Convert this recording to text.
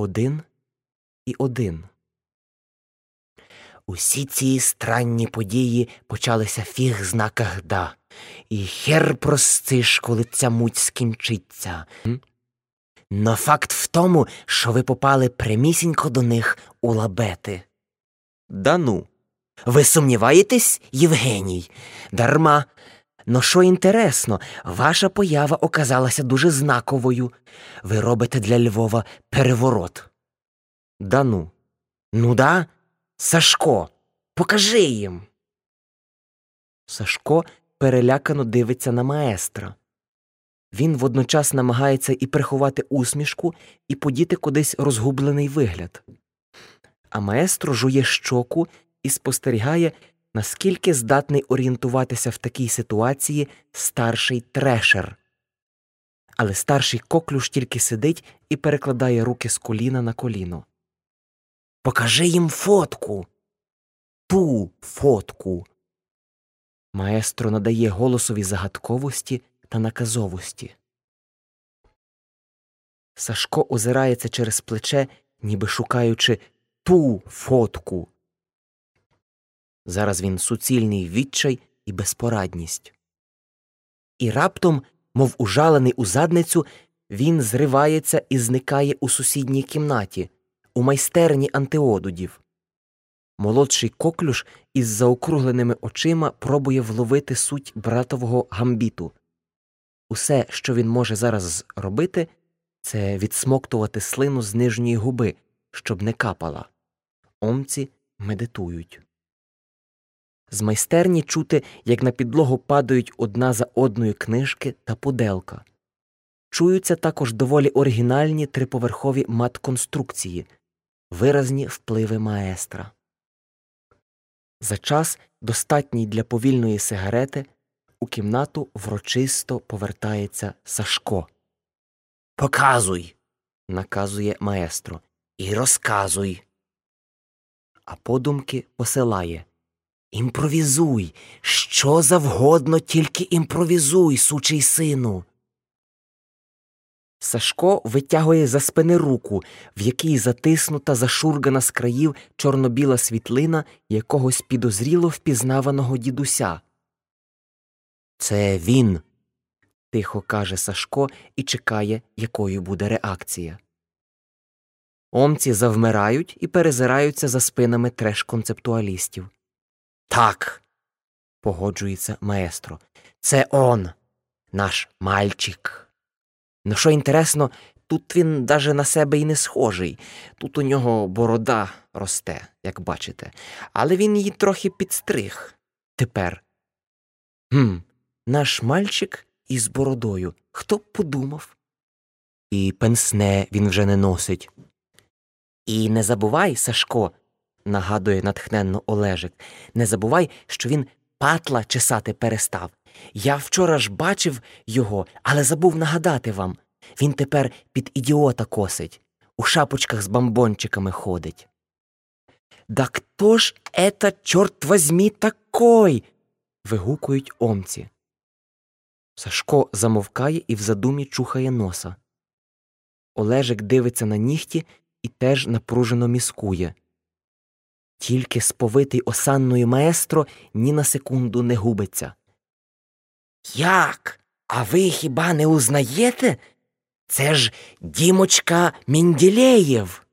один і один. Усі ці странні події почалися фіг зна когда, і хер простиш, коли ця муть скінчиться. Но факт в тому, що ви попали прямісінько до них у лабети. Да ну. Ви сумніваєтесь, Євгеній? Дарма. Но що інтересно, ваша поява оказалася дуже знаковою. Ви робите для Львова переворот. Да ну. Ну да? Сашко, покажи їм. Сашко перелякано дивиться на маестра. Він водночас намагається і приховати усмішку, і подіти кудись розгублений вигляд. А маестро жує щоку і спостерігає, наскільки здатний орієнтуватися в такій ситуації старший трешер. Але старший коклюш тільки сидить і перекладає руки з коліна на коліно. Покажи їм фотку. Ту фотку. Маестро надає голосові загадковості та наказовості. Сашко озирається через плече, ніби шукаючи ту фотку. Зараз він суцільний відчай і безпорадність. І раптом, мов ужалений у задницю, він зривається і зникає у сусідній кімнаті, у майстерні антиодудів. Молодший коклюш із заокругленими очима пробує вловити суть братового гамбіту. Усе, що він може зараз робити, це відсмоктувати слину з нижньої губи, щоб не капала. Омці медитують. З майстерні чути, як на підлогу падають одна за одною книжки та пуделка. Чуються також доволі оригінальні триповерхові мат-конструкції, виразні впливи маестра. За час, достатній для повільної сигарети, у кімнату врочисто повертається Сашко. Показуй, наказує маестро, і розказуй. А подумки посилає Імпровізуй, що завгодно, тільки імпровізуй, сучий сину. Сашко витягує за спини руку, в якій затиснута зашургана з країв чорно-біла світлина якогось підозріло впізнаваного дідуся. Це він, тихо каже Сашко і чекає, якою буде реакція. Омці завмирають і перезираються за спинами треш концептуалістів. Так, погоджується маестро. Це он, наш мальчик. Ну, що інтересно, тут він даже на себе і не схожий. Тут у нього борода росте, як бачите, але він її трохи підстриг. Тепер. Гм, наш мальчик із бородою. Хто б подумав? І пенсне він вже не носить. І не забувай, Сашко, нагадує натхненно Олежик, не забувай, що він патла чесати перестав. Я вчора ж бачив його, але забув нагадати вам. Він тепер під ідіота косить, у шапочках з бомбончиками ходить. Да хто ж ета, чорт возьмі, такой? вигукують омці. Сашко замовкає і в задумі чухає носа. Олежик дивиться на нігті і теж напружено міскує. Тільки сповитий осанною маестро ні на секунду не губиться. Як? А ви хіба не узнаєте? Це ж Дімочка Мінділеєв.